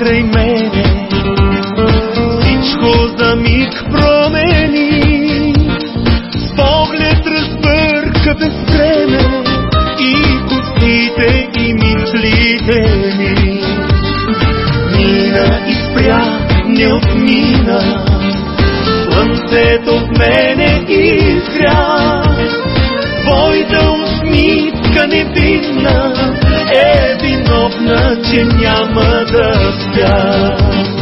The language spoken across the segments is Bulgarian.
покрай мене. Всичко за миг промени, с поглед разбърка без време и костите и мислите ми. Мина и спря, не отмина, слънцето в мене изгря, твоята усмивка не би че няма да спя.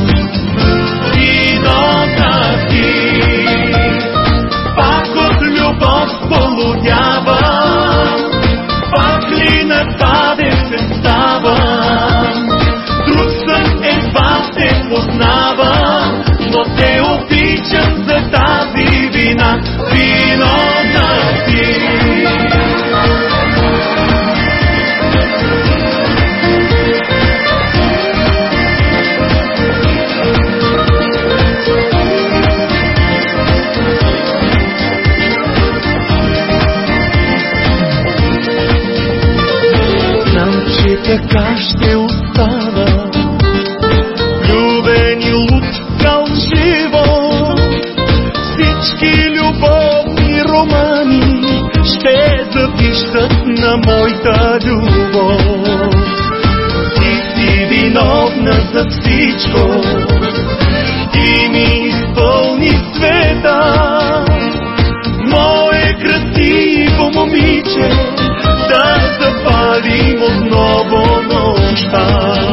Така ще остана Любен и луд фалшиво Всички любовни романи Ще запишат на моята любов. Ти си виновна за всичко love.